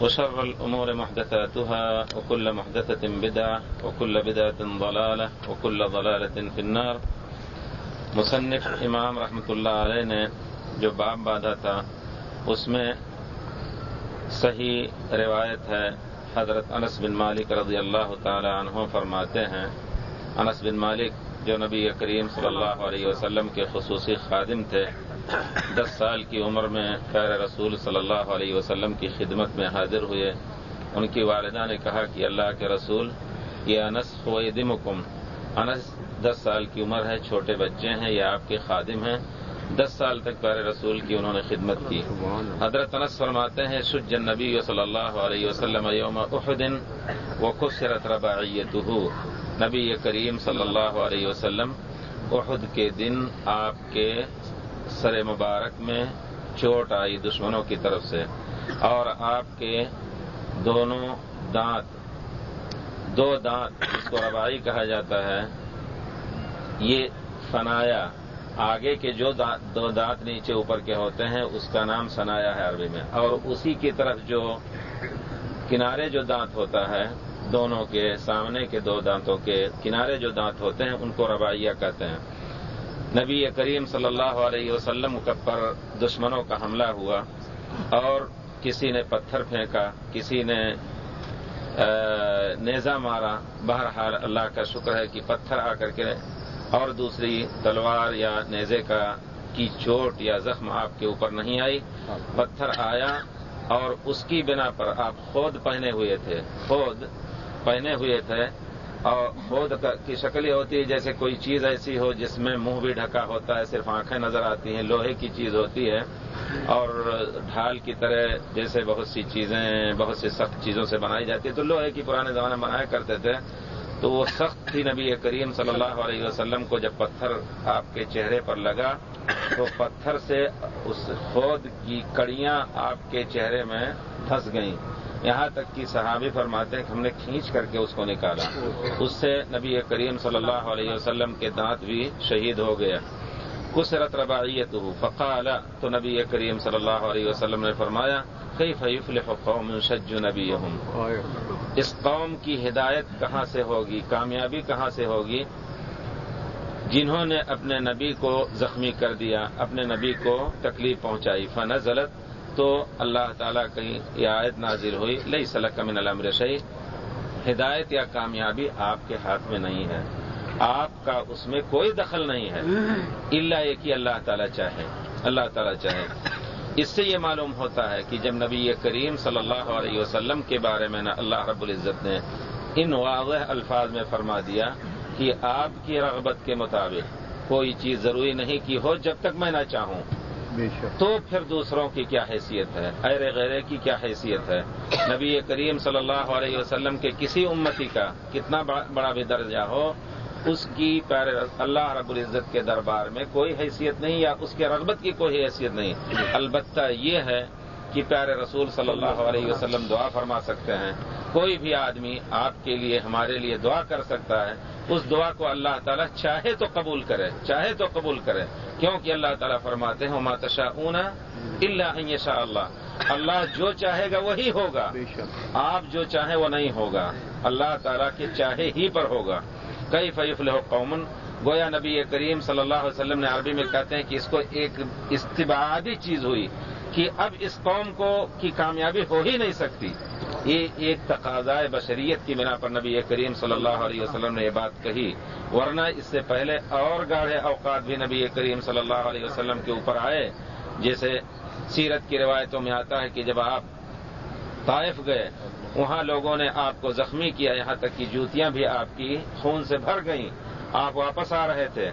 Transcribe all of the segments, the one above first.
وشر الأمور محدثاتها وكل محدثة بدعة وكل بدعة ضلالة وكل ضلالة في النار. مصنف امام رحمۃ اللہ علیہ نے جو باب باندھا تھا، اس میں صحیح روایت ہے۔ حضرت انس بن مالک رضی اللہ تعالی عنہ فرماتے ہیں، انس بن مالک جو نبی کریم صلی اللہ علیہ وسلم کے خصوصی خادم تھے، دس سال کی عمر میں خیر رسول صلی اللہ علیہ وسلم کی خدمت میں حاضر ہوئے۔ ان کی والدہ نے کہا کہ اللہ کے رسول، یہ انس دمکم انس دس سال کی عمر ہے، چھوٹے بچے ہیں، یہ آپ کے خادم ہیں۔ دس سال تک پیر رسول کی انہوں نے خدمت کی۔ حضرت انس فرماتے ہیں شج نبی صلی اللہ علیہ وسلم یوم احدن و خسرت رباعیتہ۔ نبی کریم صلی اللہ علیہ وسلم، احد کے دن آپ کے سر مبارک میں چوٹ آئی دشمنوں کی طرف سے، اور آپ کے دونوں دانت، دو دانت جس کو ربائی کہا جاتا ہے، یہ فنایا آگے کے جو دو دانت نیچے اوپر کے ہوتے ہیں، اس کا نام سنایا ہے عربی میں، اور اسی کی طرف جو کنارے جو دانت ہوتا ہے دونوں کے سامنے کے دو دانتوں کے کنارے جو دانت ہوتے ہیں، ان کو ربائیہ کہتے ہیں۔ نبی کریم صلی اللہ علیہ وسلم پر دشمنوں کا حملہ ہوا اور کسی نے پتھر پھینکا، کسی نے نیزا مارا۔ بہرحال اللہ کا شکر ہے کہ پتھر آ کر کے اور دوسری تلوار یا نیزے کا، کی چوٹ یا زخم آپ کے اوپر نہیں آئی۔ پتھر آیا اور اس کی بنا پر آپ خود پہنے ہوئے تھے۔ خود پہنے ہوئے تھے اور خود کی شکل یہ ہوتی ہے جیسے کوئی چیز ایسی ہو جس میں منہ بھی ڈھکا ہوتا ہے، صرف آنکھیں نظر آتی ہیں، لوہے کی چیز ہوتی ہے اور ڈھال کی طرح جیسے بہت سی چیزیں، بہت سی سخت چیزوں سے بنائی جاتی ہے تو لوہے کی پرانے زمانے بنایا کرتے تھے، تو وہ سخت تھی۔ نبی کریم صلی اللہ علیہ وسلم کو جب پتھر آپ کے چہرے پر لگا، تو پتھر سے اس خود کی کڑیاں آپ کے چہرے میں پھنس گئیں۔ یہاں تک کہ صحابی فرماتے ہیں کہ ہم نے کھینچ کر کے اس کو نکالا۔ اس سے نبی کریم صلی اللہ علیہ وسلم کے دانت بھی شہید ہو گیا کسرت رباعیت فقال، تو نبی کریم صلی اللہ علیہ وسلم نے فرمایا کئی فیفل قوم شج نبی اس قوم کی ہدایت کہاں سے ہوگی؟ کامیابی کہاں سے ہوگی؟ جنہوں نے اپنے نبی کو زخمی کر دیا، اپنے نبی کو تکلیف پہنچائی فن ضلط تو اللہ تعالیٰ کی یہ آیت نازل ہوئی لئی سلق من الامر شہی ہدایت یا کامیابی آپ کے ہاتھ میں نہیں ہے۔ آپ کا اس میں کوئی دخل نہیں ہے۔ اللہ ایک ہی اللہ تعالیٰ چاہے۔ اللہ تعالیٰ چاہے۔ اس سے یہ معلوم ہوتا ہے کہ جب نبی کریم صلی اللہ علیہ وسلم کے بارے میں اللہ رب العزت نے ان واضح الفاظ میں فرما دیا کہ آپ کی رغبت کے مطابق کوئی چیز ضروری نہیں کی ہو جب تک میں نہ چاہوں۔ تو پھر دوسروں کی کیا حیثیت ہے؟ ایر غیرے کی کیا حیثیت ہے؟ نبی کریم صلی اللہ علیہ وسلم کے کسی امتی کا کتنا بڑا بھی درجہ ہو اس کی پیر اللہ رب العزت کے دربار میں کوئی حیثیت نہیں یا اس کے رغبت کی کوئی حیثیت نہیں۔ البتہ یہ ہے کہ پیارے رسول صلی اللہ علیہ وسلم دعا فرما سکتے ہیں۔ کوئی بھی آدمی آپ کے لیے ہمارے لیے دعا کر سکتا ہے۔ اس دعا کو اللہ تعالیٰ چاہے تو قبول کرے چاہے تو قبول کرے۔ کیونکہ اللہ تعالیٰ فرماتے ہیں ماتشا اونا اللہ شاء اللہ اللہ جو چاہے گا وہی ہوگا۔ آپ جو چاہیں وہ نہیں ہوگا۔ اللہ تعالیٰ کے چاہے ہی پر ہوگا۔ کئی فیفل قومن گویا نبی کریم صلی اللہ علیہ وسلم نے عربی میں کہتے ہیں کہ اس کو ایک استبادی چیز ہوئی۔ کہ اب اس قوم کو کی کامیابی ہو ہی نہیں سکتی۔ یہ ایک تقاضائے بشریت کی بنا پر نبی کریم صلی اللہ علیہ وسلم نے یہ بات کہی۔ ورنہ اس سے پہلے اور گاڑھے اوقات بھی نبی کریم صلی اللہ علیہ وسلم کے اوپر آئے۔ جیسے سیرت کی روایتوں میں آتا ہے کہ جب آپ طائف گئے، وہاں لوگوں نے آپ کو زخمی کیا۔ یہاں تک کہ جوتیاں بھی آپ کی خون سے بھر گئیں۔ آپ واپس آ رہے تھے۔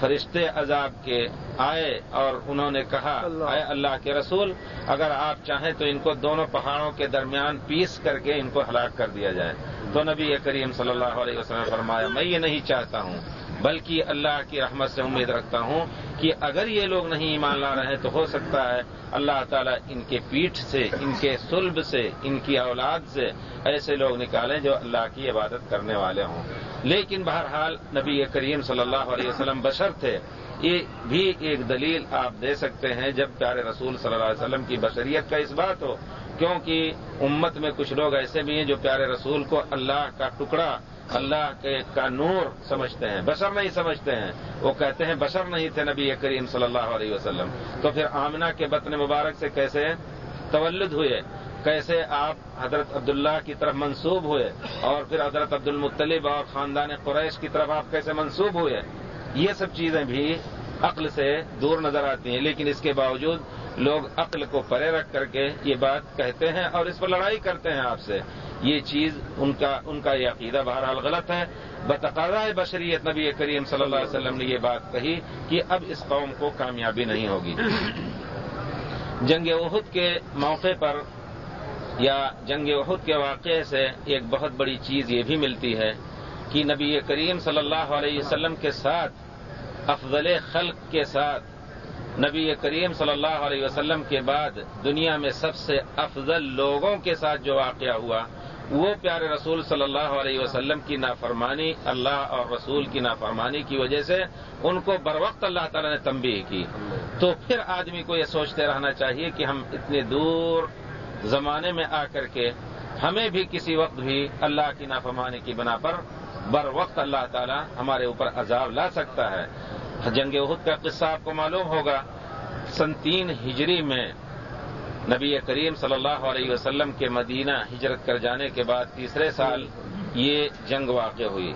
فرشتے عذاب کے آئے اور انہوں نے کہا اے اللہ کے رسول اگر آپ چاہیں تو ان کو دونوں پہاڑوں کے درمیان پیس کر کے ان کو ہلاک کر دیا جائے۔ تو نبی کریم صلی اللہ علیہ وسلم فرمایا میں یہ نہیں چاہتا ہوں بلکہ اللہ کی رحمت سے امید رکھتا ہوں کہ اگر یہ لوگ نہیں ایمان لا رہے تو ہو سکتا ہے اللہ تعالیٰ ان کے پیٹھ سے، ان کے سلب سے، ان کی اولاد سے ایسے لوگ نکالیں جو اللہ کی عبادت کرنے والے ہوں۔ لیکن بہرحال نبی کریم صلی اللہ علیہ وسلم بشر تھے۔ یہ بھی ایک دلیل آپ دے سکتے ہیں جب پیارے رسول صلی اللہ علیہ وسلم کی بشریت کا اس بات ہو۔ کیونکہ امت میں کچھ لوگ ایسے بھی ہیں جو پیارے رسول کو اللہ کا ٹکڑا اللہ کے کا نور سمجھتے ہیں، بشر نہیں سمجھتے ہیں۔ وہ کہتے ہیں، بشر نہیں تھے نبی کریم صلی اللہ علیہ وسلم۔ تو پھر آمنہ کے بطن مبارک سے کیسے تولد ہوئے؟ کیسے آپ حضرت عبداللہ کی طرف منسوب ہوئے؟ اور پھر حضرت عبد المطلب اور خاندان قریش کی طرف آپ کیسے منسوب ہوئے؟ یہ سب چیزیں بھی عقل سے دور نظر آتی ہیں، لیکن اس کے باوجود لوگ عقل کو پرے رکھ کر کے یہ بات کہتے ہیں اور اس پر لڑائی کرتے ہیں آپ سے۔ یہ چیز ان کا ان کا یہ عقیدہ بہرحال غلط ہے۔ بتقاضا بشریت نبی کریم صلی اللہ علیہ وسلم نے یہ بات کہی کہ اب اس قوم کو کامیابی نہیں ہوگی۔ جنگ عہد کے موقع پر یا جنگ عہد کے واقعے سے ایک بہت بڑی چیز یہ بھی ملتی ہے کہ نبی کریم صلی اللہ علیہ وسلم کے ساتھ، افضل خلق کے ساتھ نبی کریم صلی اللہ علیہ وسلم کے بعد دنیا میں سب سے افضل لوگوں کے ساتھ جو واقعہ ہوا، وہ پیارے رسول صلی اللہ علیہ وسلم کی نافرمانی، اللہ اور رسول کی نافرمانی کی وجہ سے ان کو بر وقت اللہ تعالی نے تنبیہ کی۔ تو پھر آدمی کو یہ سوچتے رہنا چاہیے کہ ہم اتنے دور زمانے میں آ کر کے ہمیں بھی کسی وقت بھی اللہ کی نافرمانی کی بنا پر بر وقت اللہ تعالی ہمارے اوپر عذاب لا سکتا ہے۔ جنگ عہد کا قصہ آپ کو معلوم ہوگا۔ سن تین ہجری میں نبی کریم صلی اللہ علیہ وسلم کے مدینہ ہجرت کر جانے کے بعد تیسرے سال یہ جنگ واقع ہوئی۔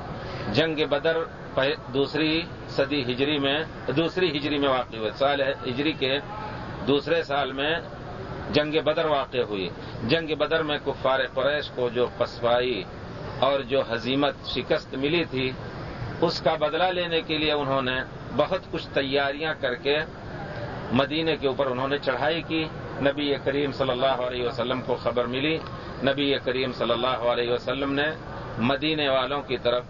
جنگ بدر دوسری صدی ہجری میں، دوسری ہجری میں واقع ہوئی۔ سال ہجری کے دوسرے سال میں جنگ بدر واقع ہوئی۔ جنگ بدر میں کفار قریش کو جو پسوائی اور جو حزیمت شکست ملی تھی، اس کا بدلہ لینے کے لیے انہوں نے بہت کچھ تیاریاں کر کے مدینے کے اوپر انہوں نے چڑھائی کی۔ نبی کریم صلی اللہ علیہ وسلم کو خبر ملی۔ نبی کریم صلی اللہ علیہ وسلم نے مدینے والوں کی طرف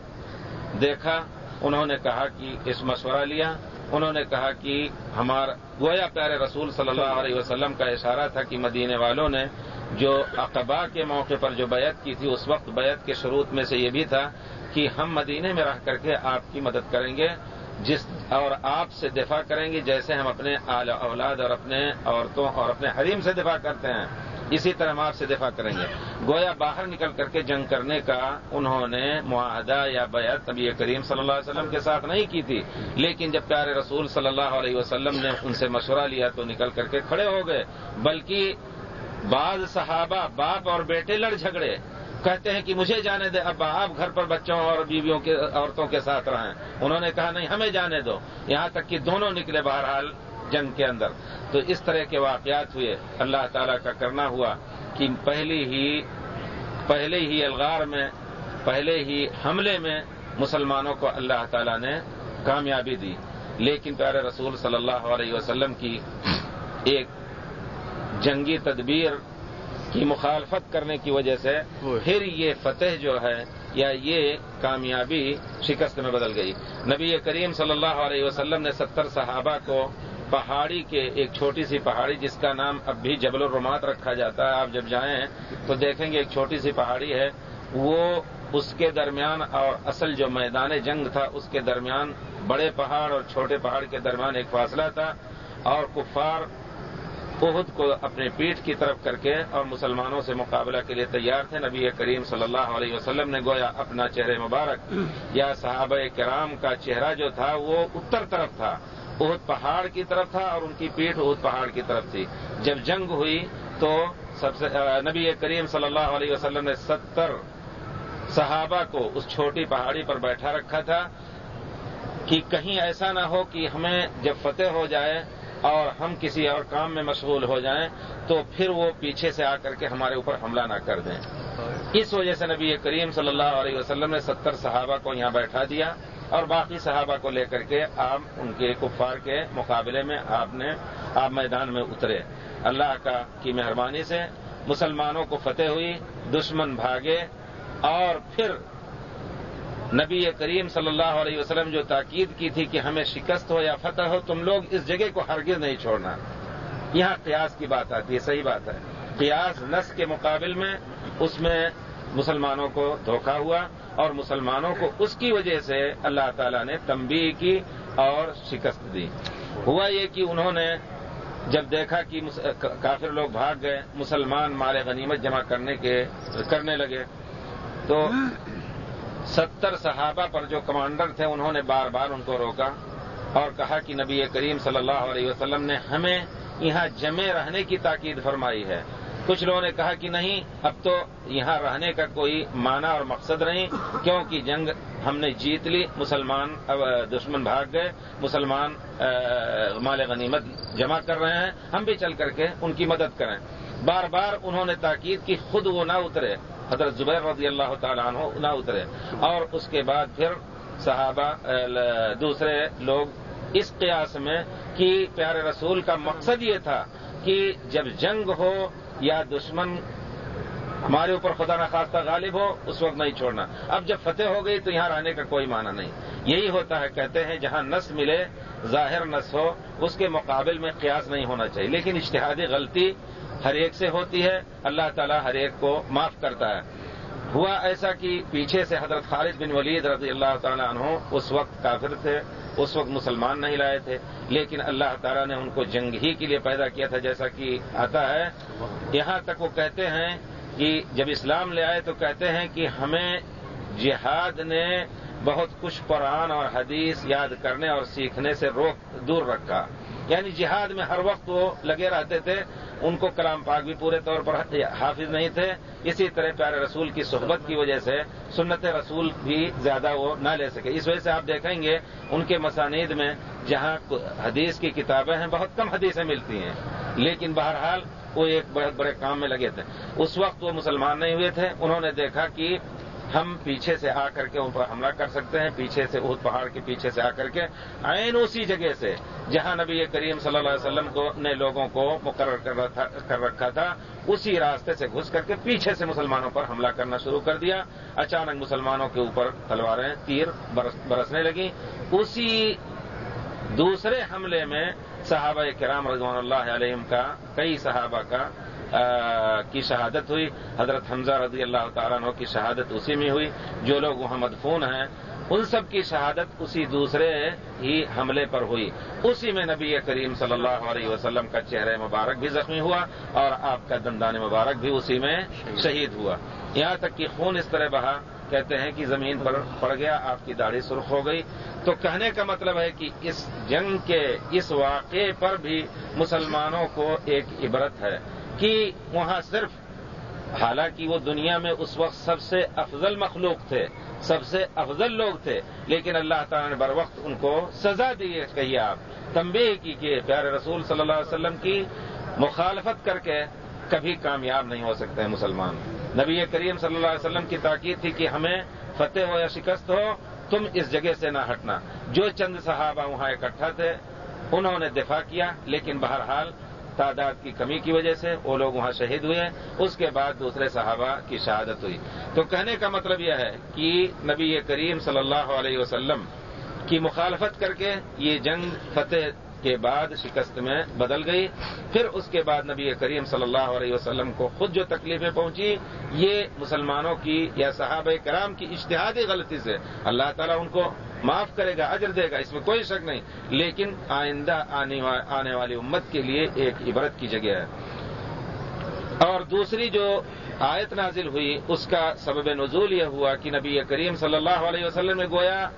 دیکھا۔ انہوں نے کہا کہ اس مشورہ لیا۔ انہوں نے کہا کہ ہمارا گویا پیارے رسول صلی اللہ علیہ وسلم کا اشارہ تھا کہ مدینے والوں نے جو اقبا کے موقع پر جو بیعت کی تھی، اس وقت بیعت کے شروط میں سے یہ بھی تھا کہ ہم مدینے میں رہ کر کے آپ کی مدد کریں گے۔ جس اور آپ سے دفاع کریں گے جیسے ہم اپنے اولاد اور اپنے عورتوں اور اپنے حریم سے دفاع کرتے ہیں، اسی طرح ہم آپ سے دفاع کریں گے۔ گویا باہر نکل کر کے جنگ کرنے کا انہوں نے معاہدہ یا بیعت نبی کریم صلی اللہ علیہ وسلم کے ساتھ نہیں کی تھی، لیکن جب پیارے رسول صلی اللہ علیہ وسلم نے ان سے مشورہ لیا تو نکل کر کے کھڑے ہو گئے، بلکہ بعض صحابہ باپ اور بیٹے لڑ جھگڑے۔ کہتے ہیں کہ مجھے جانے دے اب آپ گھر پر بچوں اور بیویوں کے، عورتوں کے ساتھ رہیں انہوں نے کہا، نہیں، ہمیں جانے دو۔ یہاں تک کہ دونوں نکلے بہرحال جنگ کے اندر۔ تو اس طرح کے واقعات ہوئے۔ اللہ تعالی کا کرنا ہوا کہ پہلی ہی، پہلے ہی الغار میں، پہلے ہی حملے میں مسلمانوں کو اللہ تعالی نے کامیابی دی۔ لیکن پیارے رسول صلی اللہ علیہ وسلم کی ایک جنگی تدبیر کی مخالفت کرنے کی وجہ سے پھر یہ فتح جو ہے یا یہ کامیابی شکست میں بدل گئی۔ نبی کریم صلی اللہ علیہ وسلم نے ستر صحابہ کو پہاڑی کے ایک چھوٹی سی پہاڑی جس کا نام اب بھی جبل الرمات رکھا جاتا ہے آپ جب جائیں تو دیکھیں گے ایک چھوٹی سی پہاڑی ہے۔ وہ اس کے درمیان اور اصل جو میدان جنگ تھا اس کے درمیان بڑے پہاڑ اور چھوٹے پہاڑ کے درمیان ایک فاصلہ تھا اور کفار عہد کو اپنے پیٹھ کی طرف کر کے اور مسلمانوں سے مقابلہ کے لیے تیار تھے۔ نبی کریم صلی اللہ علیہ وسلم نے گویا اپنا چہرے مبارک، یا صحابہ کرام کا چہرہ جو تھا وہ اتر طرف تھا۔ عہد پہاڑ کی طرف تھا اور ان کی پیٹھ عہد پہاڑ کی طرف تھی۔ جب جنگ ہوئی تو سب سے نبی کریم صلی اللہ علیہ وسلم نے ستر صحابہ کو اس چھوٹی پہاڑی پر بیٹھا رکھا تھا کہ کہیں ایسا نہ ہو کہ ہمیں جب فتح ہو جائے اور ہم کسی اور کام میں مشغول ہو جائیں تو پھر وہ پیچھے سے آ کر کے ہمارے اوپر حملہ نہ کر دیں۔ اس وجہ سے نبی کریم صلی اللہ علیہ وسلم نے ستر صحابہ کو یہاں بیٹھا دیا اور باقی صحابہ کو لے کر کے آپ ان کے کفار کے مقابلے میں آپ نے آپ میدان میں اترے۔ اللہ کا کی مہربانی سے مسلمانوں کو فتح ہوئی، دشمن بھاگے اور پھر نبی کریم صلی اللہ علیہ وسلم جو تاکید کی تھی کہ ہمیں شکست ہو یا فتح ہو، تم لوگ اس جگہ کو ہرگز نہیں چھوڑنا۔ یہاں قیاس کی بات آتی ہے، صحیح بات ہے۔ قیاس نس کے مقابل میں اس میں مسلمانوں کو دھوکہ ہوا اور مسلمانوں کو اس کی وجہ سے اللہ تعالی نے تمبی کی اور شکست دی۔ ہوا یہ کہ انہوں نے جب دیکھا کہ کافر لوگ بھاگ گئے، مسلمان مال غنیمت جمع کرنے کے کرنے لگے، تو ستر صحابہ پر جو کمانڈر تھے انہوں نے بار بار ان کو روکا اور کہا کہ نبی کریم صلی اللہ علیہ وسلم نے ہمیں یہاں جمے رہنے کی تاکید فرمائی ہے۔ کچھ لوگوں نے کہا کہ نہیں، اب تو یہاں رہنے کا کوئی معنی اور مقصد نہیں، کیونکہ جنگ ہم نے جیت لی، مسلمان دشمن بھاگ گئے، مسلمان مال غنیمت جمع کر رہے ہیں، ہم بھی چل کر کے ان کی مدد کریں۔ بار بار انہوں نے تاکید کی، خود وہ نہ اترے۔ حضرت زبیر رضی اللہ تعالیٰ عنہ نہ اترے۔ اور اس کے بعد پھر صحابہ دوسرے لوگ اس قیاس میں کہ پیارے رسول کا مقصد یہ تھا کہ جب جنگ ہو یا دشمن ہمارے اوپر خدا نخواستہ غالب ہو، اس وقت نہیں چھوڑنا۔ اب جب فتح ہو گئی تو یہاں رہنے کا کوئی معنی نہیں۔ یہی ہوتا ہے، کہتے ہیں جہاں نس ملے، ظاہر نس ہو، اس کے مقابل میں قیاس نہیں ہونا چاہیے۔ لیکن اشتہادی غلطی ہر ایک سے ہوتی ہے، اللہ تعالیٰ ہر ایک کو معاف کرتا ہے۔ ہوا ایسا کہ پیچھے سے حضرت خالد بن ولید رضی اللہ تعالیٰ عنہ اس وقت کافر تھے، اس وقت مسلمان نہیں لائے تھے، لیکن اللہ تعالیٰ نے ان کو جنگ ہی کے لیے پیدا کیا تھا، جیسا کہ آتا ہے۔ یہاں تک وہ کہتے ہیں کہ جب اسلام لے آئے تو کہتے ہیں کہ ہمیں جہاد نے بہت کچھ قرآن اور حدیث یاد کرنے اور سیکھنے سے روک، دور رکھا۔ یعنی جہاد میں ہر وقت وہ لگے رہتے تھے، ان کو کلام پاک بھی پورے طور پر حافظ نہیں تھے۔ اسی طرح پیارے رسول کی صحبت کی وجہ سے سنت رسول بھی زیادہ وہ نہ لے سکے۔ اس وجہ سے آپ دیکھیں گے ان کے مسانید میں جہاں حدیث کی کتابیں ہیں، بہت کم حدیثیں ملتی ہیں۔ لیکن بہرحال وہ ایک بہت بڑے کام میں لگے تھے۔ اس وقت وہ مسلمان نہیں ہوئے تھے۔ انہوں نے دیکھا کہ ہم پیچھے سے آ کر کے ان پر حملہ کر سکتے ہیں، پیچھے سے اہد پہاڑ کے پیچھے سے آ کر کے عین اسی جگہ سے، جہاں نبی کریم صلی اللہ علیہ وسلم کو نے لوگوں کو مقرر کر رکھا تھا، اسی راستے سے گھس کر کے پیچھے سے مسلمانوں پر حملہ کرنا شروع کر دیا۔ اچانک مسلمانوں کے اوپر تلواریں تیر برسنے لگیں۔ اسی دوسرے حملے میں صحابہ کرام رضوان اللہ علیہم کا، کئی صحابہ کا کی شہادت ہوئی، حضرت حمزہ رضی اللہ تعالیٰ عنہ کی شہادت اسی میں ہوئی، جو لوگ وہاں مدفون ہیں، ان سب کی شہادت اسی دوسرے ہی حملے پر ہوئی۔ اسی میں نبی کریم صلی اللہ علیہ وسلم کا چہرہ مبارک بھی زخمی ہوا اور آپ کا دندان مبارک بھی اسی میں شہید ہوا۔ یہاں تک کہ خون اس طرح بہا، کہتے ہیں کہ زمین پر پڑ گیا، آپ کی داڑھی سرخ ہو گئی۔ تو کہنے کا مطلب ہے کہ اس جنگ کے، اس واقعے پر بھی مسلمانوں کو ایک عبرت ہے۔ کہ وہاں صرف حالانکہ وہ دنیا میں اس وقت سب سے افضل مخلوق تھے، سب سے افضل لوگ تھے، لیکن اللہ تعالیٰ نے بر وقت ان کو سزا دی کہیے آپ تمبے کی کہ پیارے رسول صلی اللہ علیہ وسلم کی مخالفت کر کے کبھی کامیاب نہیں ہو سکتے ہیں مسلمان۔ نبی کریم صلی اللہ علیہ وسلم کی تاکید تھی کہ ہمیں فتح ہو یا شکست ہو، تم اس جگہ سے نہ ہٹنا۔ جو چند صحابہ وہاں اکٹھا تھے، انہوں نے دفاع کیا، لیکن بہرحال تعداد کی کمی کی وجہ سے وہ لوگ وہاں شہید ہوئے اس کے بعد دوسرے صحابہ کی شہادت ہوئی۔ تو کہنے کا مطلب یہ ہے کہ نبی کریم صلی اللہ علیہ وسلم کی مخالفت کر کے یہ جنگ فتح کے بعد شکست میں بدل گئی۔ پھر اس کے بعد نبی کریم صلی اللہ علیہ وسلم کو خود جو تکلیفیں پہنچی، یہ مسلمانوں کی یا صحابہ کرام کی اشتہادی غلطی سے اللہ تعالیٰ ان کو معاف کرے گا، اجر دے گا، اس میں کوئی شک نہیں۔ لیکن آئندہ آنے والی امت کے لیے ایک عبرت کی جگہ ہے۔ اور دوسری جو آیت نازل ہوئی، اس کا سبب نزول یہ ہوا کہ نبی کریم صلی اللہ علیہ وسلم نے گویا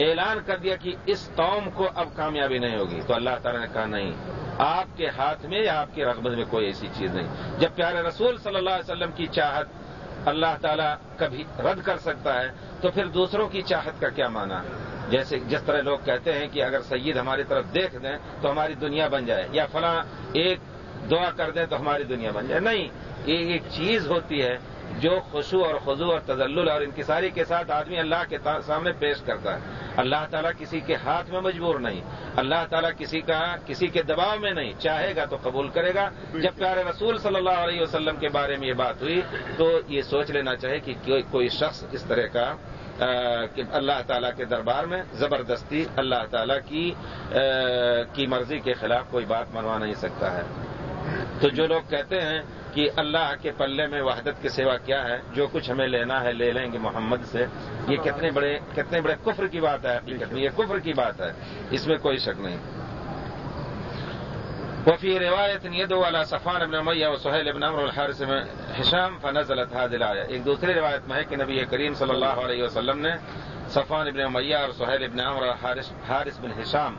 اعلان کر دیا کہ اس قوم کو اب کامیابی نہیں ہوگی۔ تو اللہ تعالیٰ نے کہا نہیں، آپ کے ہاتھ میں یا آپ کی رغبت میں کوئی ایسی چیز نہیں۔ جب پیارے رسول صلی اللہ علیہ وسلم کی چاہت اللہ تعالیٰ کبھی رد کر سکتا ہے، تو پھر دوسروں کی چاہت کا کیا مانا جیسے جس طرح لوگ کہتے ہیں کہ اگر سید ہماری طرف دیکھ دیں تو ہماری دنیا بن جائے، یا فلاں ایک دعا کر دیں تو ہماری دنیا بن جائے۔ نہیں، یہ ایک چیز ہوتی ہے جو خوشو اور خضو اور تزل اور انکساری کے ساتھ آدمی اللہ کے سامنے پیش کرتا ہے۔ اللہ تعالیٰ کسی کے ہاتھ میں مجبور نہیں، اللہ تعالیٰ کسی کا، کسی کے دباؤ میں نہیں، چاہے گا تو قبول کرے گا۔ جب پیارے رسول صلی اللہ علیہ وسلم کے بارے میں یہ بات ہوئی تو یہ سوچ لینا چاہے کہ کوئی شخص اس طرح کا کہ اللہ تعالیٰ کے دربار میں زبردستی اللہ تعالیٰ کی کی مرضی کے خلاف کوئی بات منوا نہیں سکتا ہے۔ تو جو لوگ کہتے ہیں کہ اللہ کے پلے میں وحدت کے سوا کیا ہے؟ جو کچھ ہمیں لینا ہے، لے لیں گے محمد سے۔ یہ کتنے بڑے کتنے بڑے کفر کی بات ہے یہ کفر کی بات ہے۔ اس میں کوئی شک نہیں۔ وفی روایت نیدو والا صفان ابن امیہ و سہیل ابن امر الحارث میں حشام فنزلت حاضل آیا ایک دوسری روایت میں ہے کہ نبی کریم صلی اللہ علیہ وسلم نے صفان ابن امیہ اور سہیل ابن امر حارث بن حشام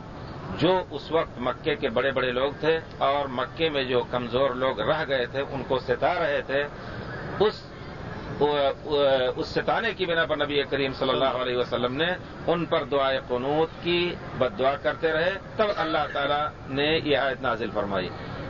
جو اس وقت مکے کے بڑے بڑے لوگ تھے اور مکے میں جو کمزور لوگ رہ گئے تھے، ان کو ستا رہے تھے، اس اس ستانے کی بنا پر نبی کریم صلی اللہ علیہ وسلم نے ان پر دعائے قنوت کی بد دعا کرتے رہے۔ تب اللہ تعالیٰ نے یہ آیت نازل فرمائی۔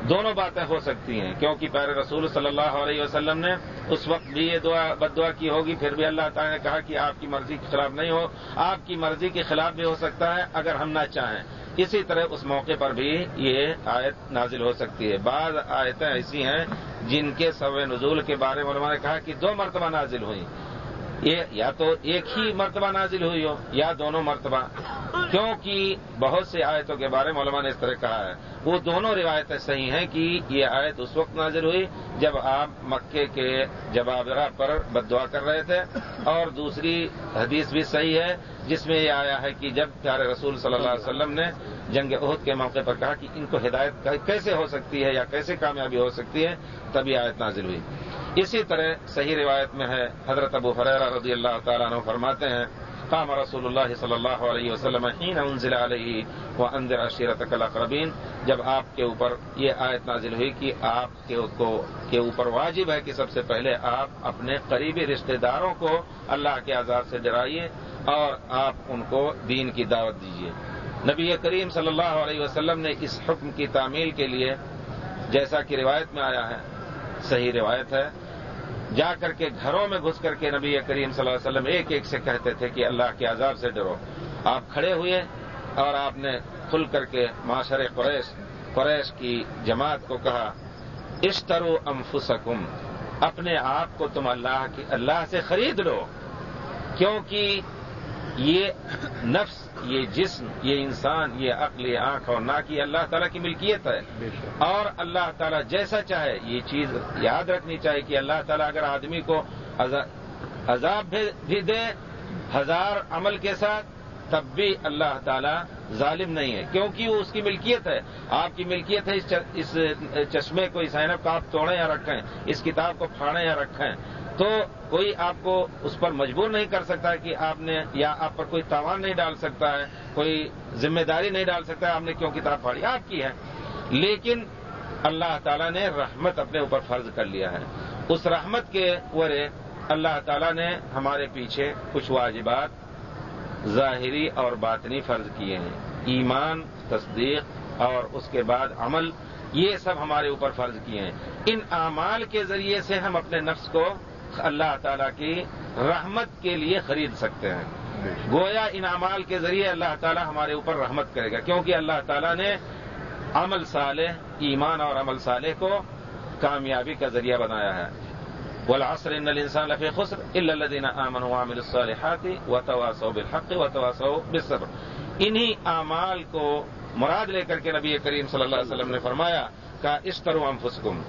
دونوں باتیں ہو سکتی ہیں، کیونکہ پیر رسول صلی اللہ علیہ وسلم نے اس وقت بھی یہ دعا بد دعا کی ہوگی، پھر بھی اللہ تعالیٰ نے کہا کہ آپ کی مرضی کے خلاف نہیں ہو۔ آپ کی مرضی کے خلاف بھی ہو سکتا ہے، اگر ہم نہ چاہیں۔ اسی طرح اس موقع پر بھی یہ آیت نازل ہو سکتی ہے۔ بعض آیتیں ایسی ہیں جن کے سب نزول کے بارے میں علماء نے کہا کہ دو مرتبہ نازل ہوئی۔ یہ یا تو ایک ہی مرتبہ نازل ہوئی ہو یا دونوں مرتبہ۔ کیونکہ بہت سے آیتوں کے بارے میں علماء نے اس طرح کہا ہے۔ وہ دونوں روایتیں صحیح ہیں کہ یہ آیت اس وقت نازل ہوئی جب آپ مکے کے جواب پر بد دعا کر رہے تھے۔ اور دوسری حدیث بھی صحیح ہے جس میں یہ آیا ہے کہ جب پیارے رسول صلی اللہ علیہ وسلم نے جنگ عہد کے موقع پر کہا کہ ان کو ہدایت کیسے ہو سکتی ہے یا کیسے کامیابی ہو سکتی ہے تبھی آیت نازل ہوئی۔ اسی طرح صحیح روایت میں ہے، حضرت ابو حریرہ رضی اللہ تعالیٰ عنہ فرماتے ہیں قام رسول اللہ صلی اللہ علیہ وسلم حین انزل علیہ و اندر عشیرت الاقربین۔ جب آپ کے اوپر یہ آیت نازل ہوئی کہ آپ کے اوپر واجب ہے کہ سب سے پہلے آپ اپنے قریبی رشتہ داروں کو اللہ کے عذاب سے ڈرائیے اور آپ ان کو دین کی دعوت دیجیے۔ نبی کریم صلی اللہ علیہ وسلم نے اس حکم کی تعمیل کے لیے جیسا کہ روایت میں آیا ہے، صحیح روایت ہے۔ جا کر کے گھروں میں گھس کر کے نبی کریم صلی اللہ علیہ وسلم ایک ایک سے کہتے تھے کہ اللہ کے عذاب سے ڈرو۔ آپ کھڑے ہوئے اور آپ نے کھل کر کے معاشر قریش قریش کی جماعت کو کہا، اشترو انفسکم، اپنے آپ کو تم اللہ کی، اللہ سے خرید لو۔ کیونکہ یہ نفس یہ جسم یہ انسان یہ عقل یہ آنکھ اور ناک یہ اللہ تعالیٰ کی ملکیت ہے۔ اور اللہ تعالیٰ جیسا چاہے یہ چیز یاد رکھنی چاہیے کہ اللہ تعالیٰ اگر آدمی کو عذاب بھی دے ہزار عمل کے ساتھ تب بھی اللہ تعالیٰ ظالم نہیں ہے۔ کیونکہ وہ اس کی ملکیت ہے۔ آپ کی ملکیت ہے اس چشمے کو اس اینب کو آپ توڑیں یا رکھیں اس کتاب کو پھاڑیں یا رکھیں۔ تو کوئی آپ کو اس پر مجبور نہیں کر سکتا کہ آپ نے یا آپ پر کوئی تاوان نہیں ڈال سکتا ہے، کوئی ذمہ داری نہیں ڈال سکتا ہے، آپ نے کیوں کتاب پڑھی؟ آپ کی ہے۔ لیکن اللہ تعالیٰ نے رحمت اپنے اوپر فرض کر لیا ہے۔ اس رحمت کے ورے اللہ تعالیٰ نے ہمارے پیچھے کچھ واجبات ظاہری اور باطنی فرض کیے ہیں۔ ایمان، تصدیق اور اس کے بعد عمل، یہ سب ہمارے اوپر فرض کیے ہیں۔ ان اعمال کے ذریعے سے ہم اپنے نفس کو اللہ تعالیٰ کی رحمت کے لیے خرید سکتے ہیں۔ گویا ان اعمال کے ذریعے اللہ تعالیٰ ہمارے اوپر رحمت کرے گا کیونکہ اللہ تعالیٰ نے عمل صالح ایمان اور عمل صالح کو کامیابی کا ذریعہ بنایا ہے۔ والعصر ان الانسان لفی خسر الا الذين امنوا وعملوا الصالحات وتواصوا بالحق وتواصوا بالصبر۔ انہی اعمال کو مراد لے کر کے نبی کریم صلی اللہ علیہ وسلم نے فرمایا کہ اشتروا انفسکم۔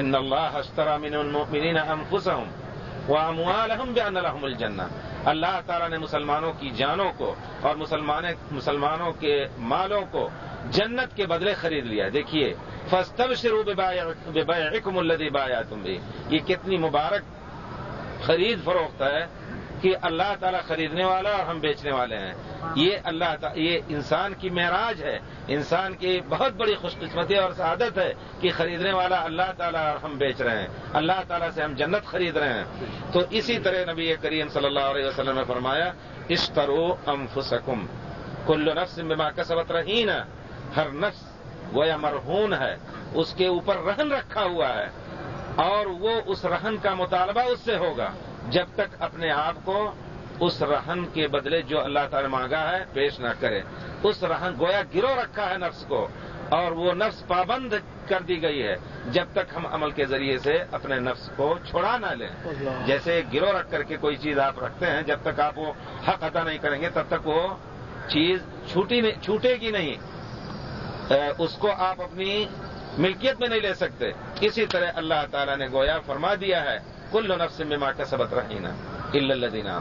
ان اللہ اشترى من المؤمنین انفسهم واموالهم بان لهم الجنہ اللہ تعالیٰ نے مسلمانوں کی جانوں کو اور مسلمانوں کے مالوں کو جنت کے بدلے خرید لیا. دیکھیے فستب شروع بے الدی بایا تم بھی یہ کتنی مبارک خرید فروخت ہے کہ اللہ تعالیٰ خریدنے والا اور ہم بیچنے والے ہیں۔ یہ اللہ یہ انسان کی معراج ہے۔ انسان کی بہت بڑی خوش قسمتی اور سعادت ہے کہ خریدنے والا اللہ تعالیٰ اور ہم بیچ رہے ہیں۔ اللہ تعالیٰ سے ہم جنت خرید رہے ہیں۔ تو اسی طرح نبی کریم صلی اللہ علیہ وسلم نے فرمایا، اشترو انفسکم۔ کل نفس بما کسبت رہین ہر نفس گویا مرہون ہے۔ اس کے اوپر رہن رکھا ہوا ہے۔ اور وہ اس رہن کا مطالبہ اس سے ہوگا۔ جب تک اپنے آپ کو اس رہن کے بدلے جو اللہ تعالی مانگا ہے پیش نہ کرے۔ اس رہن گویا گرو رکھا ہے نفس کو اور وہ نفس پابند کر دی گئی ہے۔ جب تک ہم عمل کے ذریعے سے اپنے نفس کو چھوڑا نہ لیں۔ جیسے گرو رکھ کر کے کوئی چیز آپ رکھتے ہیں جب تک آپ وہ حق ادا نہیں کریں گے تب تک وہ چیز چھوٹے گی نہیں۔ اس کو آپ اپنی ملکیت میں نہیں لے سکتے۔ اسی طرح اللہ تعالیٰ نے گویا فرما دیا ہے کل نفس میں ماں کا سبق رہینا اللہ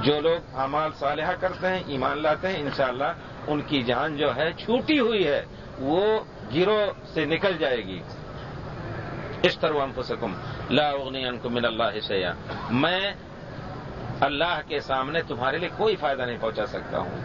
جو لوگ اعمال صالحہ کرتے ہیں، ایمان لاتے ہیں، انشاءاللہ ان کی جان جو ہے چھوٹی ہوئی ہے، وہ گروہ سے نکل جائے گی۔ اس طرح ہم لا اغنی انکم من اللہ شیا میں اللہ کے سامنے تمہارے لیے کوئی فائدہ نہیں پہنچا سکتا ہوں۔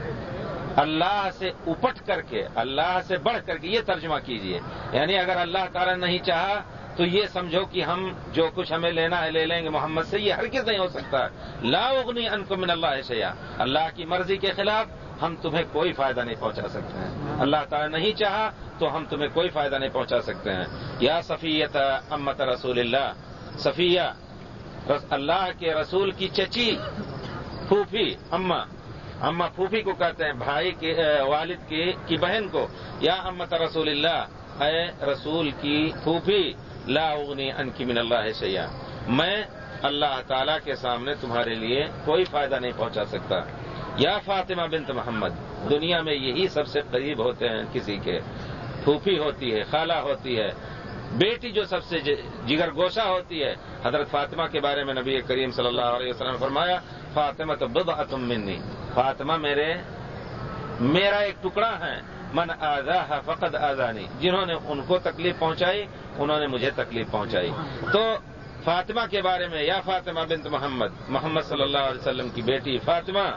اللہ سے اپٹ کر کے، اللہ سے بڑھ کر کے یہ ترجمہ کیجیے۔ یعنی اگر اللہ تعالی نہیں چاہا تو یہ سمجھو کہ ہم جو کچھ ہمیں لینا ہے لے لیں گے محمد سے، یہ ہرگز نہیں ہو سکتا لا اغنی انکم من اللہ شیا اللہ کی مرضی کے خلاف ہم تمہیں کوئی فائدہ نہیں پہنچا سکتے ہیں۔ اللہ تعالیٰ نہیں چاہا تو ہم تمہیں کوئی فائدہ نہیں پہنچا سکتے ہیں۔ یا صفیت امت رسول اللہ صفیہ اللہ کے رسول کی چچی، پھوپھی، اما۔ اما پھوپھی کو کہتے ہیں، بھائی کے والد کی کی بہن کو۔ یا امت رسول اللہ اے رسول کی پھوپھی لا اغنی ان کی من اللہ سیاح میں اللہ تعالی کے سامنے تمہارے لیے کوئی فائدہ نہیں پہنچا سکتا۔ یا فاطمہ بنت محمد، دنیا میں یہی سب سے قریب ہوتے ہیں کسی کے۔ پھوپھی ہوتی ہے، خالہ ہوتی ہے۔ بیٹی جو سب سے جی- جگر گوشہ ہوتی ہے۔ حضرت فاطمہ کے بارے میں نبی کریم صلی اللہ علیہ وسلم نے فرمایا فاطمہ تو بد اتم منی۔ فاطمہ میرے میرا ایک ٹکڑا ہے۔ من آزا فقط آزانی جنہوں نے ان کو تکلیف پہنچائی، انہوں نے مجھے تکلیف پہنچائی۔ تو فاطمہ کے بارے میں، یا فاطمہ بنت محمد محمد صلی اللہ علیہ وسلم کی بیٹی فاطمہ،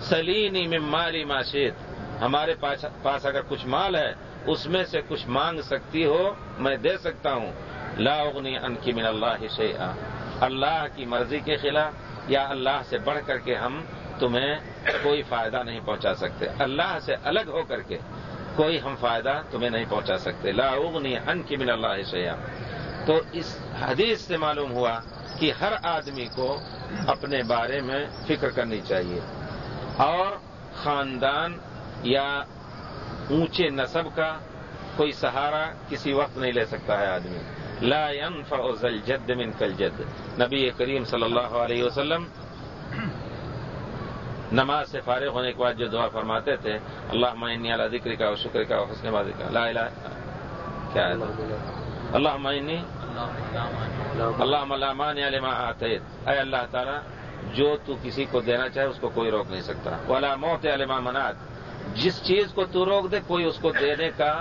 سلینی میں مالی معاشیت ہمارے پاس اگر کچھ مال ہے، اس میں سے کچھ مانگ سکتی ہو، میں دے سکتا ہوں۔ لا اغنی ان کی من اللہ شیئا۔ اللہ کی مرضی کے خلاف یا اللہ سے بڑھ کر کے ہم تمہیں کوئی فائدہ نہیں پہنچا سکتے۔ اللہ سے الگ ہو کر کے۔ کوئی ہم فائدہ تمہیں نہیں پہنچا سکتے۔ لا اغنی ان کی من اللہ شیئا۔ تو اس حدیث سے معلوم ہوا کہ ہر آدمی کو اپنے بارے میں فکر کرنی چاہیے۔ اور خاندان یا اونچے نصب کا کوئی سہارا کسی وقت نہیں لے سکتا ہے آدمی۔ لا ينفع جد من کل جد نبی کریم صلی اللہ علیہ وسلم نماز سے فارغ ہونے کے بعد جو دعا فرماتے تھے اللہ معنی اللہ ذکر کا شکر کا حسن بازی کا لا الہ کیا ہے؟ اللہ معنی اللہ ملامان علما آتے اے اللہ تعالیٰ، جو تو کسی کو دینا چاہے اس کو کوئی روک نہیں سکتا۔ والا موت علما منات جس چیز کو تو روک دے، کوئی اس کو دینے کا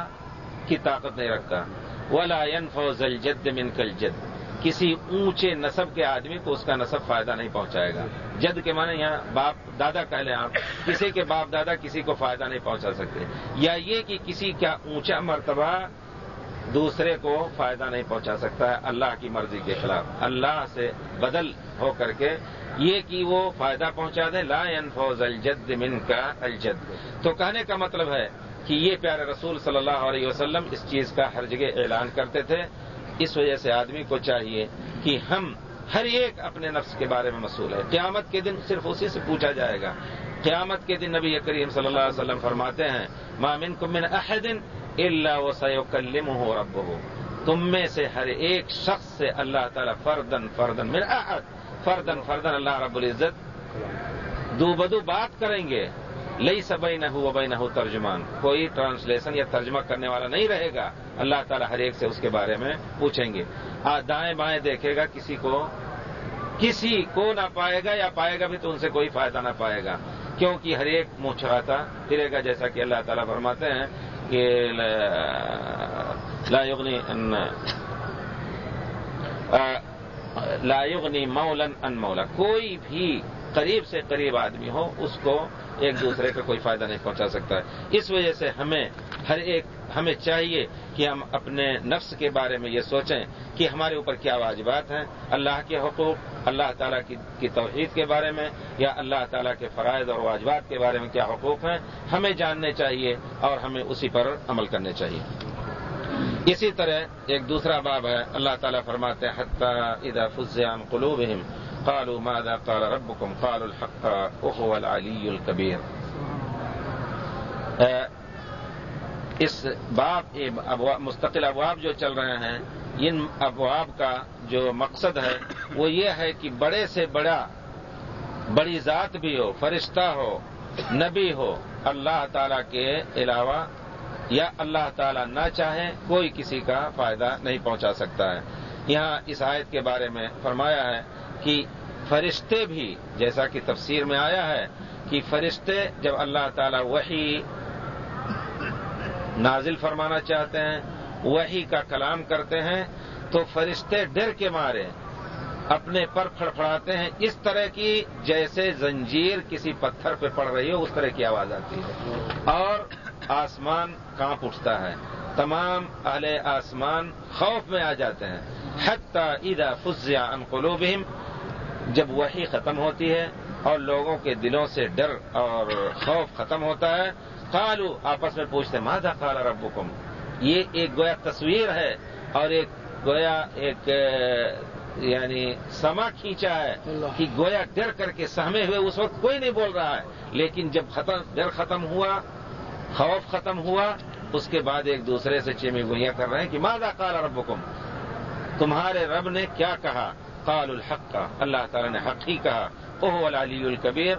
کی طاقت نہیں رکھتا۔ ولا فوز الجد من کل جد کسی اونچے نصب کے آدمی کو اس کا نصب فائدہ نہیں پہنچائے گا۔ جد کے معنی یہاں باپ دادا کہہ لیں آپ، کسی کے باپ دادا کسی کو فائدہ نہیں پہنچا سکتے۔ یا یہ کہ کسی کا اونچا مرتبہ دوسرے کو فائدہ نہیں پہنچا سکتا ہے اللہ کی مرضی کے خلاف، اللہ سے بدل ہو کر کے یہ کہ وہ فائدہ پہنچا دے، لا فوز الجد من کا الجد۔ تو کہنے کا مطلب ہے کہ یہ پیارے رسول صلی اللہ علیہ وسلم اس چیز کا ہر جگہ اعلان کرتے تھے۔ اس وجہ سے آدمی کو چاہیے کہ ہم ہر ایک اپنے نفس کے بارے میں مسئول ہے قیامت کے دن صرف اسی سے پوچھا جائے گا۔ قیامت کے دن نبی کریم صلی اللہ علیہ وسلم فرماتے ہیں مامن کمن احدن اللہ و سیکلم ہو رب ہو تم میں سے ہر ایک شخص سے اللہ تعالیٰ فردن فردن من احد فردن فردن اللہ رب العزت دو بدو بات کریں گے۔ لئی سبئی نہ ہو وبئی نہ ہو ترجمان۔ کوئی ٹرانسلیشن یا ترجمہ کرنے والا نہیں رہے گا۔ اللہ تعالیٰ ہر ایک سے اس کے بارے میں پوچھیں گے۔ ہاں، دائیں بائیں دیکھے گا، کسی کو کسی کو نہ پائے گا یا پائے گا بھی تو ان سے کوئی فائدہ نہ پائے گا۔ کیونکہ ہر ایک منہ چھڑاتا پھرے گا، جیسا کہ اللہ تعالیٰ فرماتے ہیں کہ لا یغنی لا یغنی مولن ان مولا۔ کوئی بھی قریب سے قریب آدمی ہو، اس کو ایک دوسرے کا کوئی فائدہ نہیں پہنچا سکتا۔ ہے اس وجہ سے ہمیں ہر ایک، ہمیں چاہیے کہ ہم اپنے نفس کے بارے میں یہ سوچیں کہ ہمارے اوپر کیا واجبات ہیں۔ اللہ کے حقوق، اللہ تعالیٰ کی توحید کے بارے میں یا اللہ تعالیٰ کے فرائض اور واجبات کے بارے میں کیا حقوق ہیں؟ ہمیں جاننے چاہیے اور ہمیں اسی پر عمل کرنے چاہیے۔ اسی طرح ایک دوسرا باب ہے، اللہ تعالیٰ فرماتے حتیٰ ادا فضان قلوبہم قالوا ماذا قال ربكم؟ قالوا الحق وهو العلی الكبیر اس باب مستقل ابواب جو چل رہے ہیں، ان ابواب کا جو مقصد ہے، وہ یہ ہے کہ بڑے سے بڑا، بڑی ذات بھی ہو، فرشتہ ہو، نبی ہو، اللہ تعالی کے علاوہ یا اللہ تعالیٰ نہ چاہیں کوئی کسی کا فائدہ نہیں پہنچا سکتا ہے۔ یہاں اس آیت کے بارے میں فرمایا ہے کہ فرشتے بھی، جیسا کہ تفسیر میں آیا ہے، کہ فرشتے جب اللہ تعالیٰ وہی نازل فرمانا چاہتے ہیں وہی کا کلام کرتے ہیں، تو فرشتے ڈر کے مارے، اپنے پر پھڑپڑاتے ہیں۔ اس طرح کی جیسے زنجیر کسی پتھر پہ پڑ رہی ہو، اس طرح کی آواز آتی ہے۔ اور آسمان کانپ اٹھتا ہے۔ تمام اہل آسمان خوف میں آ جاتے ہیں۔ حتی اذا فزع عن قلوبهم جب وہی ختم ہوتی ہے اور لوگوں کے دلوں سے ڈر اور خوف ختم ہوتا ہے قالو آپس میں پوچھتے ماذا قال ربکم؟ یہ ایک گویا تصویر ہے اور ایک گویا ایک یعنی سما کھینچا ہے کہ گویا ڈر کر کے سہمے ہوئے اس وقت کوئی نہیں بول رہا ہے۔ لیکن جب ختم ڈر ختم ہوا خوف ختم ہوا اس کے بعد ایک دوسرے سے چیمی گوئیاں کر رہے ہیں کہ مادا قال ربکم؟ تمہارے رب نے کیا کہا؟ قال الحق کا اللہ تعالیٰ نے حق ہی کہا۔ اوہ العلی الکبیر،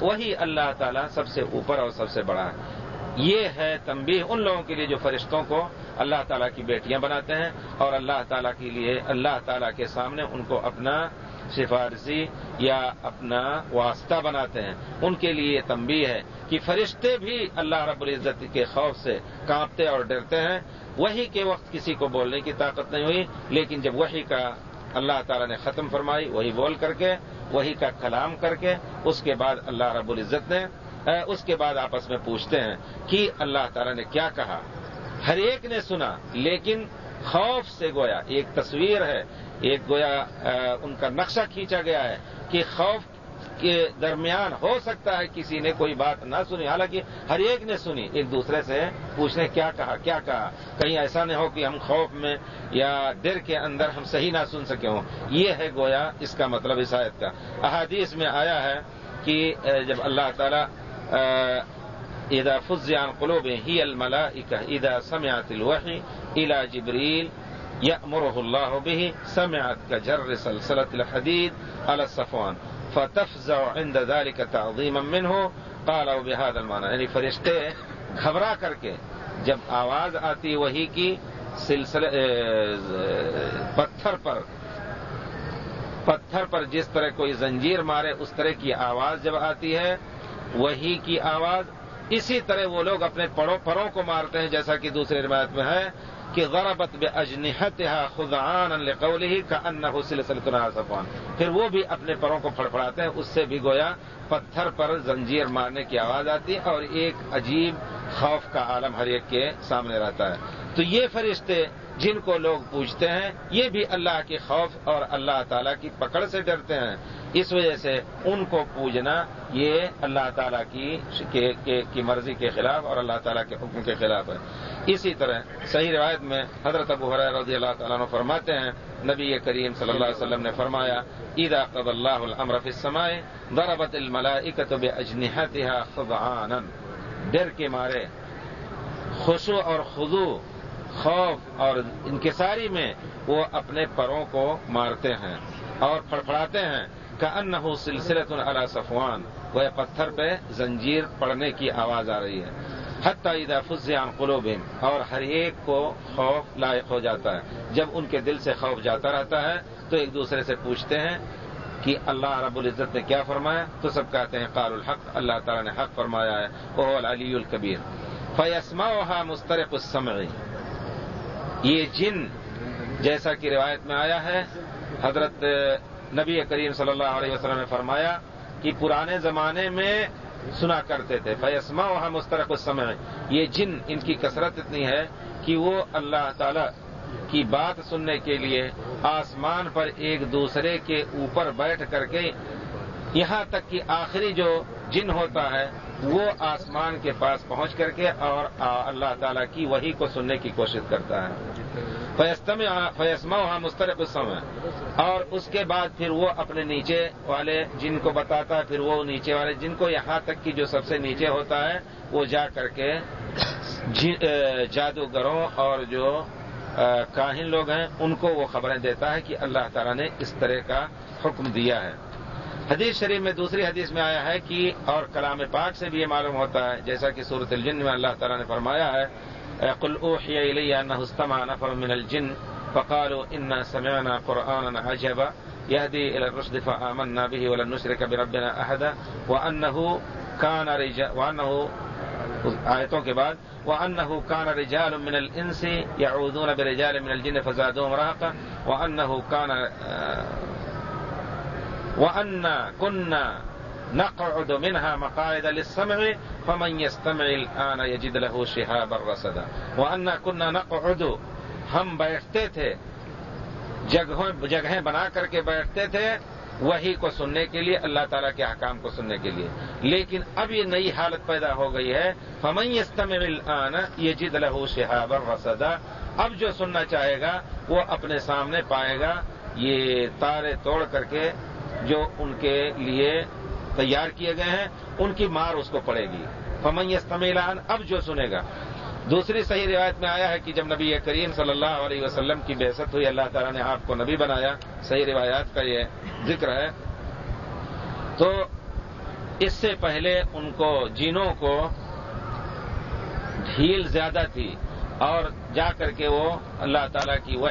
وہی اللہ تعالیٰ سب سے اوپر اور سب سے بڑا۔ ہے یہ ہے تنبیہ ان لوگوں کے لیے جو فرشتوں کو اللہ تعالیٰ کی بیٹیاں بناتے ہیں اور اللہ تعالیٰ کے لیے، اللہ تعالیٰ کے سامنے ان کو اپنا سفارسی یا اپنا واسطہ بناتے ہیں۔ ان کے لیے یہ تنبیہ ہے کہ فرشتے بھی اللہ رب العزت کے خوف سے کانپتے اور ڈرتے ہیں۔ وہی کے وقت کسی کو بولنے کی طاقت نہیں ہوئی، لیکن جب وہی کا اللہ تعالیٰ نے ختم فرمائی، وہی بول کر کے، وہی کا کلام کر کے، اس کے بعد اللہ رب العزت نے اس کے بعد آپس میں پوچھتے ہیں کہ اللہ تعالیٰ نے کیا کہا؟ ہر ایک نے سنا، لیکن خوف سے گویا ایک تصویر ہے، ایک گویا ان کا نقشہ کھینچا گیا ہے کہ خوف کے درمیان ہو سکتا ہے کسی نے کوئی بات نہ سنی۔ حالانکہ ہر ایک نے سنی، ایک دوسرے سے پوچھنے، کیا کہا کیا کہا؟ کہیں ایسا نہیں ہو کہ ہم خوف میں یا ڈر کے اندر ہم صحیح نہ سن سکے ہوں۔ یہ ہے گویا اس کا مطلب عیسائیت کا۔ احادیث میں آیا ہے کہ جب اللہ تعالی اذا فزع عن قلوبهم هي الملائكة إذا سمعت الوحي إلى جبريل يأمره الله به، سمعت كجر سلسلة الحديد على الصفوان۔ فتفزع عند ذلك تعظيما منه قالوا بهذا المعنى. یعنی فرشتے گھبرا کر کے جب آواز آتی وہی کی، سلسلے پتھر پر پتھر پر جس طرح کوئی زنجیر مارے، اس طرح کی آواز جب آتی ہے، وہی کی آواز، اسی طرح وہ لوگ اپنے پڑوں پروں کو مارتے ہیں، جیسا کہ دوسری روایت میں ہے کہ غربت بے اجنحت خدان ہی کا ان حسل پھر وہ بھی اپنے پروں کو پھڑپڑاتے ہیں، اس سے بھی گویا پتھر پر زنجیر مارنے کی آواز آتی ہے اور ایک عجیب خوف کا عالم ہر ایک کے سامنے رہتا ہے۔ تو یہ فرشتے جن کو لوگ پوچھتے ہیں، یہ بھی اللہ کے خوف اور اللہ تعالی کی پکڑ سے ڈرتے ہیں۔ اس وجہ سے ان کو پوجنا یہ اللہ تعالیٰ کی مرضی کے خلاف اور اللہ تعالیٰ کے حکم کے خلاف ہے۔ اسی طرح صحیح روایت میں حضرت ابو رضی اللہ تعالیٰ عنہ فرماتے ہیں، نبی کریم صلی اللہ علیہ وسلم نے فرمایا عید قب اللہ العمر السمائے ضربت بے اجنحتها ڈر کے مارے۔ خوشو اور خضو خوف اور انکساری میں وہ اپنے پروں کو مارتے ہیں اور پھڑپڑاتے ہیں کا ان ہو سلسلت علی صفوان، وہ پتھر پہ زنجیر پڑنے کی آواز آ رہی ہے۔ حتی فزیان قلوبہم، اور ہر ایک کو خوف لائق ہو جاتا ہے۔ جب ان کے دل سے خوف جاتا رہتا ہے، تو ایک دوسرے سے پوچھتے ہیں کہ اللہ رب العزت نے کیا فرمایا؟ تو سب کہتے ہیں قال الحق، اللہ تعالیٰ نے حق فرمایا ہے وہ العلی الکبیر۔ فیسما مسترق السمع۔ یہ جن جیسا کہ روایت میں آیا ہے، حضرت نبی کریم صلی اللہ علیہ وسلم نے فرمایا کہ پرانے زمانے میں سنا کرتے تھے۔ فیسما وہاں مسترق اس سمے یہ جن، ان کی کثرت اتنی ہے کہ وہ اللہ تعالی کی بات سننے کے لیے آسمان پر ایک دوسرے کے اوپر بیٹھ کر کے یہاں تک کہ آخری جو جن ہوتا ہے، وہ آسمان کے پاس پہنچ کر کے اور اللہ تعالیٰ کی وہی کو سننے کی کوشش کرتا ہے۔ فیسما وہاں مسترق السمع۔ اور اس کے بعد پھر وہ اپنے نیچے والے جن کو بتاتا ہے پھر وہ نیچے والے جن کو یہاں تک کہ جو سب سے نیچے ہوتا ہے، وہ جا کر کے جادوگروں اور جو کاہن لوگ ہیں، ان کو وہ خبریں دیتا ہے کہ اللہ تعالیٰ نے اس طرح کا حکم دیا ہے۔ حدیث شریف میں دوسری حدیث میں آیا ہے کہ اور کلام پاک سے بھی یہ معلوم ہوتا ہے، جیسا کہ صورت الجن میں اللہ تعالیٰ نے فرمایا ہے قل اوحي الي انه استمع نفر من الجن فقالوا انا سمعنا قرانا عجبا يهدي الى الرشد فآمنا به ولن نشرك بربنا احدا وانه كان رجال وانه آیتوں کے بعد وانه كان رجال من الانس يعوذون برجال من الجن فزادوهم رهقا وانه كان وأن كنا نقعد منها مقاعد للسمع فمن يستمع الآن يجد له شهابا رصدا وأن كنا نقعد ہم بیٹھتے تھے جگہیں بنا کر کے بیٹھتے تھے، وہی کو سننے کے لیے، اللہ تعالیٰ کے حکام کو سننے کے لیے۔ لیکن اب یہ نئی حالت پیدا ہو گئی ہے۔ فمن يستمع الآن يجد له شهابا رصدا۔ اب جو سننا چاہے گا، وہ اپنے سامنے پائے گا۔ یہ تارے توڑ کر کے جو ان کے لیے تیار کیے گئے ہیں، ان کی مار اس کو پڑے گی۔ فمن استمیلان اب جو سنے گا۔ دوسری صحیح روایت میں آیا ہے کہ جب نبی کریم صلی اللہ علیہ وسلم کی بحثت ہوئی، اللہ تعالیٰ نے آپ کو نبی بنایا۔ صحیح روایات کا یہ ذکر ہے۔ تو اس سے پہلے ان کو، جینوں کو ڈھیل زیادہ تھی اور جا کر کے وہ اللہ تعالیٰ کی وہ